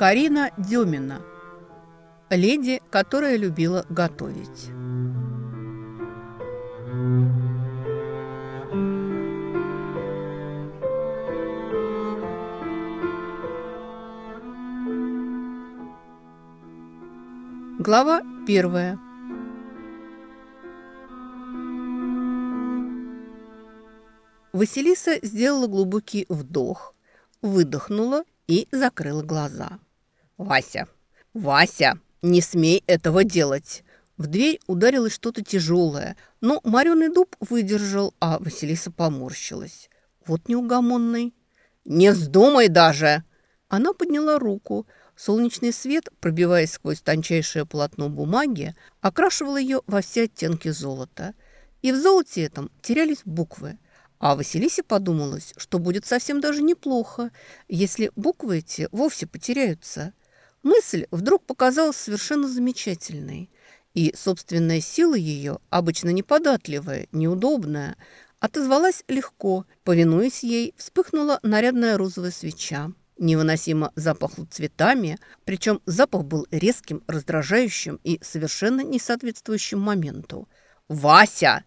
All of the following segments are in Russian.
Карина Дюмина. Леди, которая любила готовить. Глава первая. Василиса сделала глубокий вдох, выдохнула и закрыла глаза. «Вася! Вася! Не смей этого делать!» В дверь ударилось что-то тяжелое, но мореный дуб выдержал, а Василиса поморщилась. Вот неугомонный. «Не вздумай даже!» Она подняла руку. Солнечный свет, пробиваясь сквозь тончайшее полотно бумаги, окрашивал ее во все оттенки золота. И в золоте этом терялись буквы – а Василисе подумалось, что будет совсем даже неплохо, если буквы эти вовсе потеряются. Мысль вдруг показалась совершенно замечательной. И собственная сила ее, обычно неподатливая, неудобная, отозвалась легко. Повинуясь ей, вспыхнула нарядная розовая свеча. Невыносимо запахло цветами, причем запах был резким, раздражающим и совершенно не соответствующим моменту. «Вася!»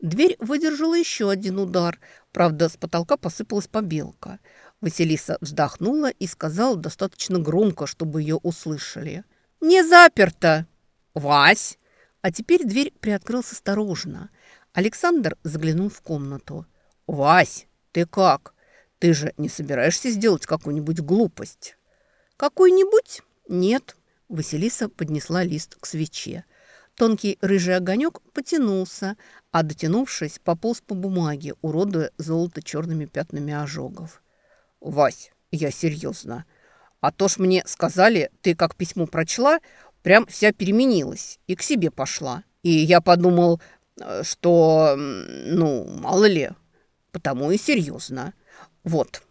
Дверь выдержала еще один удар. Правда, с потолка посыпалась побелка. Василиса вздохнула и сказала достаточно громко, чтобы ее услышали. «Не заперто!» «Вась!» А теперь дверь приоткрылась осторожно. Александр заглянул в комнату. «Вась, ты как? Ты же не собираешься сделать какую-нибудь глупость?» «Какую-нибудь? Нет». Василиса поднесла лист к свече. Тонкий рыжий огонек потянулся, а дотянувшись, пополз по бумаге, уродуя золото черными пятнами ожогов. «Вась, я серьезно. А то ж мне сказали, ты как письмо прочла, прям вся переменилась и к себе пошла. И я подумал, э, что, ну, мало ли, потому и серьезно. Вот».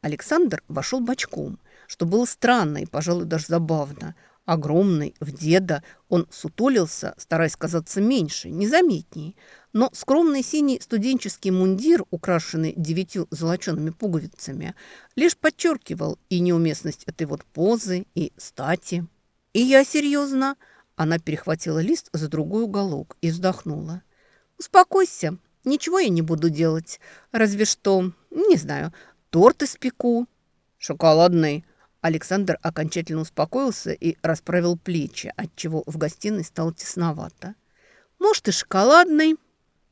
Александр вошел бочком, что было странно и, пожалуй, даже забавно – Огромный, в деда, он сутулился, стараясь казаться меньше, незаметней. Но скромный синий студенческий мундир, украшенный девятью золочеными пуговицами, лишь подчеркивал и неуместность этой вот позы, и стати. «И я серьезно!» Она перехватила лист за другой уголок и вздохнула. «Успокойся, ничего я не буду делать. Разве что, не знаю, торт испеку». «Шоколадный», Александр окончательно успокоился и расправил плечи, отчего в гостиной стало тесновато. «Может, и шоколадный?»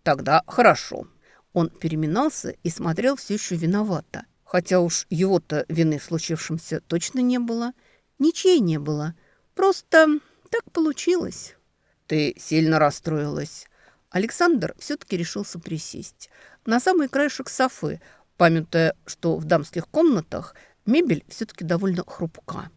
«Тогда хорошо». Он переминался и смотрел все еще виновато. Хотя уж его-то вины в случившемся точно не было. Ничьей не было. Просто так получилось. «Ты сильно расстроилась». Александр все-таки решился присесть. На самый краешек софы, памятая, что в дамских комнатах – Мебель все-таки довольно хрупка.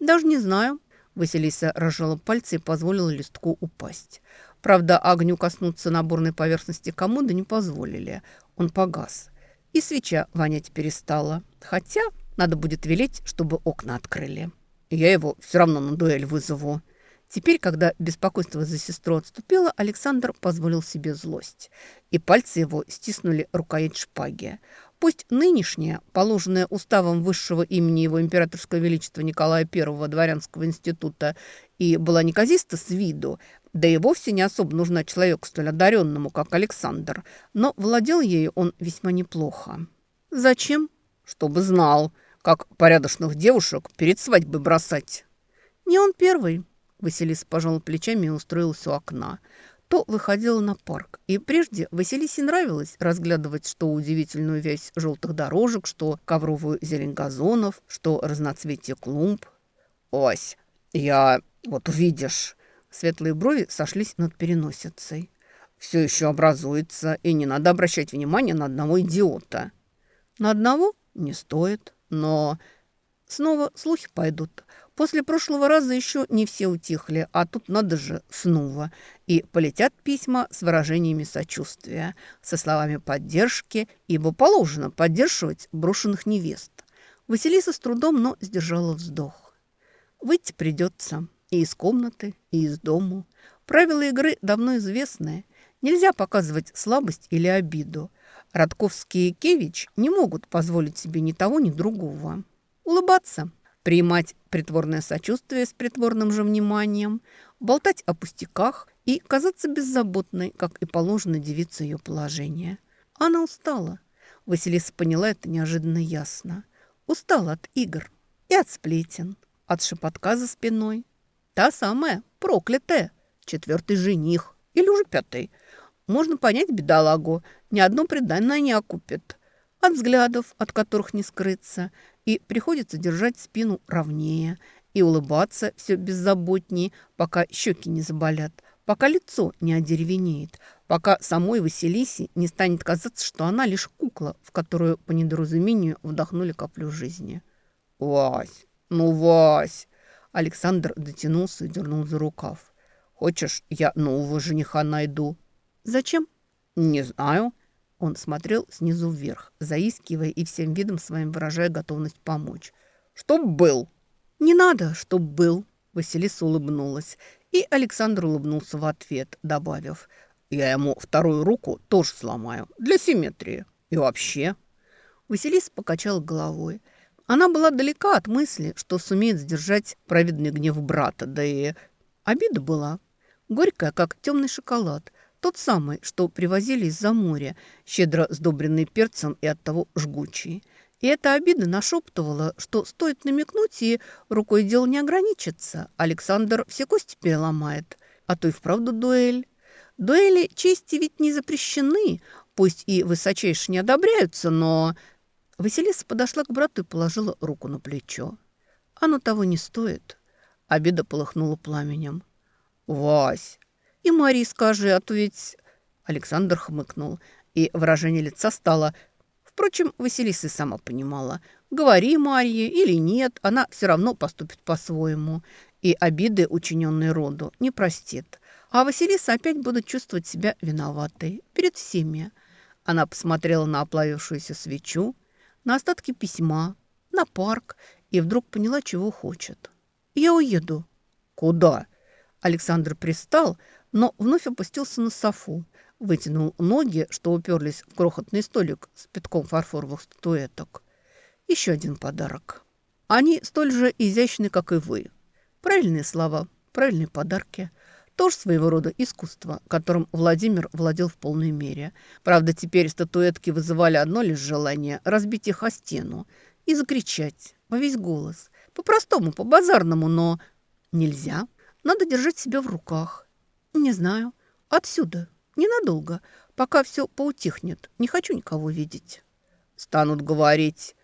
Даже не знаю. Василиса разжала пальцы и позволила листку упасть. Правда, огню коснуться наборной поверхности комода не позволили. Он погас. И свеча вонять перестала. Хотя надо будет велеть, чтобы окна открыли. Я его все равно на дуэль вызову. Теперь, когда беспокойство за сестру отступило, Александр позволил себе злость. И пальцы его стиснули рукоять шпаги. Пусть нынешняя, положенная уставом высшего имени его императорского величества Николая I дворянского института, и была неказиста с виду, да и вовсе не особо нужна человеку столь одаренному, как Александр, но владел ею он весьма неплохо. Зачем? Чтобы знал, как порядочных девушек перед свадьбой бросать. Не он первый. Василиса пожала плечами и устроилась у окна то выходила на парк. И прежде Василисе нравилось разглядывать что удивительную вязь желтых дорожек, что ковровую зелень газонов, что разноцветие клумб. «Ось, я... вот увидишь...» Светлые брови сошлись над переносицей. «Все еще образуется, и не надо обращать внимание на одного идиота». «На одного? Не стоит. Но снова слухи пойдут. После прошлого раза еще не все утихли, а тут надо же снова. И полетят письма с выражениями сочувствия, со словами поддержки, ибо положено поддерживать брошенных невест. Василиса с трудом, но сдержала вздох. Выйти придется и из комнаты, и из дому. Правила игры давно известны. Нельзя показывать слабость или обиду. Радковский и Кевич не могут позволить себе ни того, ни другого. Улыбаться – принимать притворное сочувствие с притворным же вниманием, болтать о пустяках и казаться беззаботной, как и положено девице ее положения. Она устала. Василиса поняла это неожиданно ясно. Устала от игр и от сплетен, от шепотка за спиной. Та самая, проклятая, четвертый жених или уже пятый. Можно понять бедолагу, ни одно преданное не окупит. От взглядов, от которых не скрыться, и приходится держать спину ровнее и улыбаться все беззаботнее, пока щеки не заболят, пока лицо не одеревенеет, пока самой Василисе не станет казаться, что она лишь кукла, в которую по недоразумению вдохнули каплю жизни. «Вась, ну, Вась!» Александр дотянулся и дернул за рукав. «Хочешь, я нового жениха найду?» «Зачем?» «Не знаю». Он смотрел снизу вверх, заискивая и всем видом своим выражая готовность помочь. «Чтоб был!» «Не надо, чтоб был!» Василиса улыбнулась, и Александр улыбнулся в ответ, добавив, «Я ему вторую руку тоже сломаю, для симметрии. И вообще...» Василиса покачала головой. Она была далека от мысли, что сумеет сдержать праведный гнев брата, да и обида была. Горькая, как темный шоколад, тот самый, что привозили из-за моря, щедро сдобренный перцем и оттого жгучий. И эта обида нашептывала, что стоит намекнуть, и рукой дело не ограничится. Александр все кости переломает, а то и вправду дуэль. Дуэли чести ведь не запрещены, пусть и высочайше не одобряются, но... Василиса подошла к брату и положила руку на плечо. Оно того не стоит. Обида полыхнула пламенем. «Вась, и Мари скажи, а то ведь...» Александр хмыкнул, и выражение лица стало... Впрочем, Василиса сама понимала. Говори Марье или нет, она все равно поступит по-своему. И обиды, учиненные роду, не простит. А Василиса опять будет чувствовать себя виноватой перед всеми. Она посмотрела на оплавившуюся свечу, на остатки письма, на парк и вдруг поняла, чего хочет. «Я уеду». «Куда?» Александр пристал, но вновь опустился на софу, вытянул ноги, что уперлись в крохотный столик с пятком фарфоровых статуэток. Еще один подарок. Они столь же изящны, как и вы. Правильные слова, правильные подарки. Тоже своего рода искусство, которым Владимир владел в полной мере. Правда, теперь статуэтки вызывали одно лишь желание – разбить их о стену и закричать во весь голос. По-простому, по-базарному, но нельзя. Надо держать себя в руках «Не знаю. Отсюда. Ненадолго. Пока все поутихнет. Не хочу никого видеть». «Станут говорить».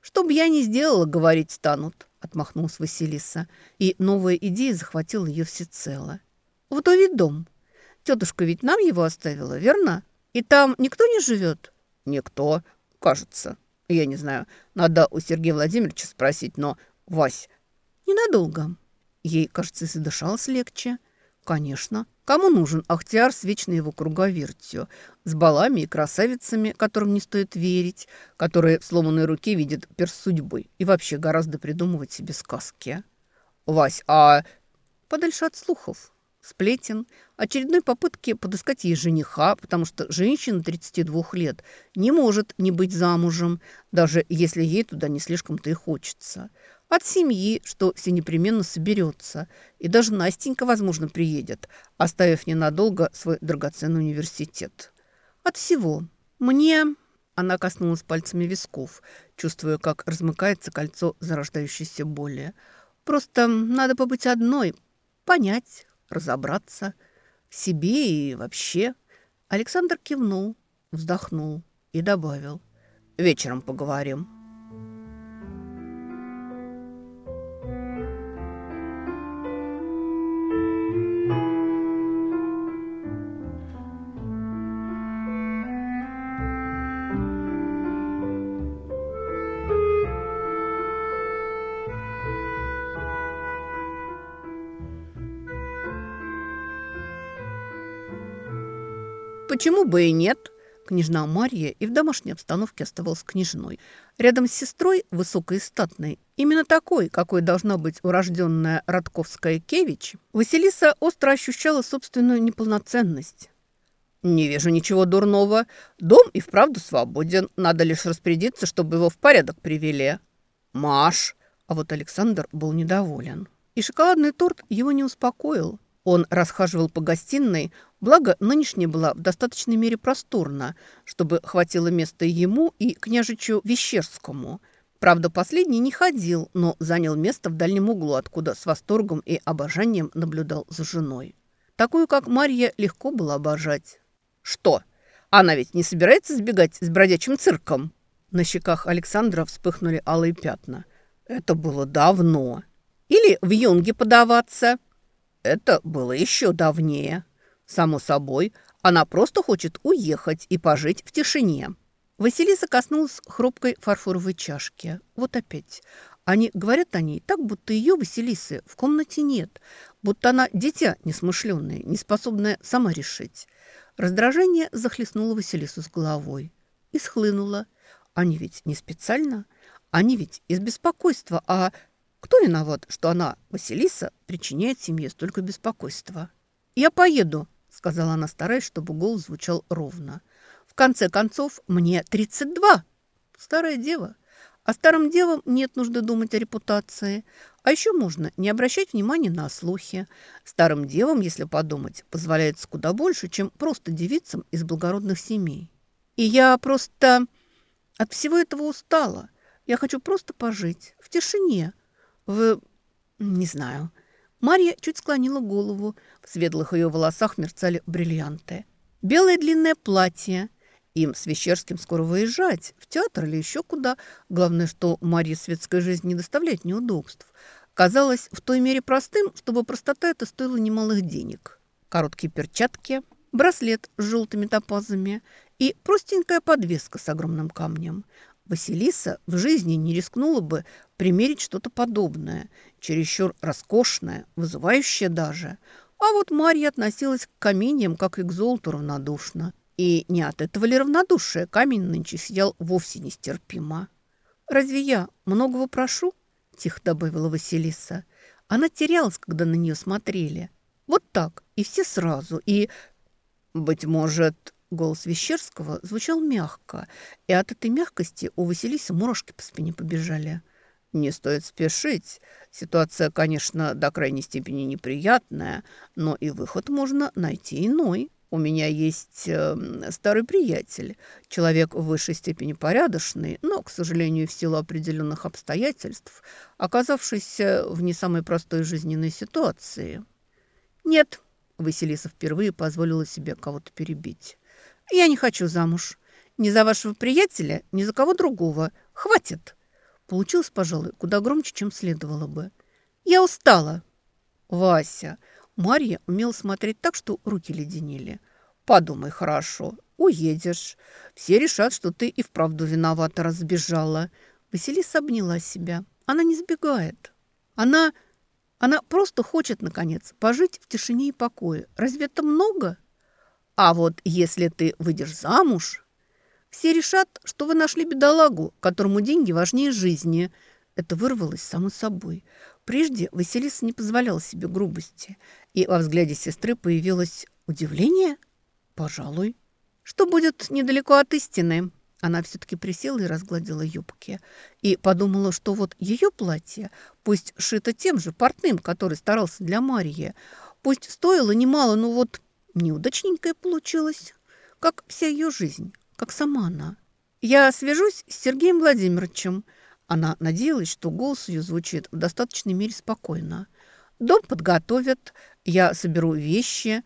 «Что бы я ни сделала, говорить станут», — отмахнулась Василиса. И новая идея захватила ее всецело. «Вдовий дом. Тетушка ведь нам его оставила, верно? И там никто не живет?» «Никто, кажется. Я не знаю. Надо у Сергея Владимировича спросить, но... Вась...» «Ненадолго». Ей, кажется, задышалось легче. «Конечно. Кому нужен Ахтиар с вечной его круговертью, с балами и красавицами, которым не стоит верить, которые в сломанной руке видят перс судьбы и вообще гораздо придумывать себе сказки? Вась, а подальше от слухов, сплетен, очередной попытки подыскать ей жениха, потому что женщина 32 лет не может не быть замужем, даже если ей туда не слишком-то и хочется – от семьи, что все непременно соберется. И даже Настенька, возможно, приедет, оставив ненадолго свой драгоценный университет. От всего. Мне... Она коснулась пальцами висков, чувствуя, как размыкается кольцо зарождающейся боли. Просто надо побыть одной, понять, разобраться в себе и вообще. Александр кивнул, вздохнул и добавил. «Вечером поговорим». Почему бы и нет? Княжна Марья и в домашней обстановке оставалась княжной. Рядом с сестрой, высокой и статной, именно такой, какой должна быть урожденная Радковская Кевич, Василиса остро ощущала собственную неполноценность. «Не вижу ничего дурного. Дом и вправду свободен. Надо лишь распорядиться, чтобы его в порядок привели». «Маш!» А вот Александр был недоволен. И шоколадный торт его не успокоил. Он расхаживал по гостиной, благо нынешняя была в достаточной мере просторна, чтобы хватило места ему, и княжичу Вещерскому. Правда, последний не ходил, но занял место в дальнем углу, откуда с восторгом и обожанием наблюдал за женой. Такую, как Марья, легко было обожать. «Что? Она ведь не собирается сбегать с бродячим цирком?» На щеках Александра вспыхнули алые пятна. «Это было давно. Или в юнге подаваться?» «Это было еще давнее. Само собой, она просто хочет уехать и пожить в тишине». Василиса коснулась хрупкой фарфоровой чашки. Вот опять. Они говорят о ней так, будто ее, Василисы, в комнате нет, будто она дитя несмышленное, неспособное сама решить. Раздражение захлестнуло Василису с головой и схлынуло. Они ведь не специально, они ведь из беспокойства, а кто виноват, что она, Василиса, причиняет семье столько беспокойства? «Я поеду», — сказала она, стараясь, чтобы голос звучал ровно. «В конце концов, мне 32. Старая дева». А старым девам нет нужды думать о репутации. А еще можно не обращать внимания на слухи. Старым девам, если подумать, позволяется куда больше, чем просто девицам из благородных семей. И я просто от всего этого устала. Я хочу просто пожить в тишине, в... не знаю. Марья чуть склонила голову. В светлых ее волосах мерцали бриллианты. Белое длинное платье – им с Вещерским скоро выезжать, в театр или еще куда. Главное, что Марье светская жизнь не доставляет неудобств. Казалось в той мере простым, чтобы простота это стоила немалых денег. Короткие перчатки, браслет с желтыми топазами и простенькая подвеска с огромным камнем. Василиса в жизни не рискнула бы примерить что-то подобное, чересчур роскошное, вызывающее даже. А вот Марья относилась к каменьям, как и к золоту равнодушно. И не от этого ли равнодушия камень нынче съел вовсе нестерпимо. «Разве я многого прошу?» – тихо добавила Василиса. Она терялась, когда на нее смотрели. Вот так, и все сразу, и... Быть может, голос Вещерского звучал мягко, и от этой мягкости у Василисы мурашки по спине побежали. Не стоит спешить. Ситуация, конечно, до крайней степени неприятная, но и выход можно найти иной. У меня есть э, старый приятель, человек в высшей степени порядочный, но, к сожалению, в силу определенных обстоятельств, оказавшийся в не самой простой жизненной ситуации. Нет, Василиса впервые позволила себе кого-то перебить. Я не хочу замуж. Ни за вашего приятеля, ни за кого другого. Хватит. Получилось, пожалуй, куда громче, чем следовало бы. Я устала. Вася, Марья умела смотреть так, что руки леденели. «Подумай хорошо, уедешь. Все решат, что ты и вправду виновата, разбежала». Василиса обняла себя. Она не сбегает. Она... Она просто хочет, наконец, пожить в тишине и покое. Разве это много? А вот если ты выйдешь замуж... Все решат, что вы нашли бедолагу, которому деньги важнее жизни. Это вырвалось само собой. Прежде Василиса не позволяла себе грубости, и во взгляде сестры появилось удивление. «Пожалуй». «Что будет недалеко от истины?» Она все-таки присела и разгладила юбки. И подумала, что вот ее платье, пусть шито тем же портным, который старался для Марьи, пусть стоило немало, но вот неудачненькое получилось, как вся ее жизнь, как сама она. «Я свяжусь с Сергеем Владимировичем», она надеялась, что голос ее звучит в достаточной мере спокойно. «Дом подготовят, я соберу вещи.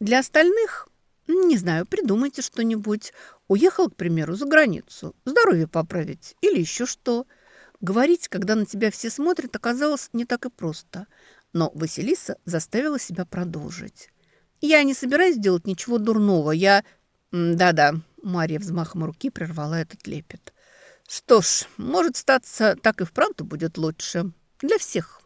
Для остальных, не знаю, придумайте что-нибудь. Уехал, к примеру, за границу, здоровье поправить или еще что». Говорить, когда на тебя все смотрят, оказалось не так и просто. Но Василиса заставила себя продолжить. «Я не собираюсь делать ничего дурного. Я...» «Да-да», — Мария взмахом руки прервала этот лепет. Что ж, может статься, так и вправду будет лучше. Для всех.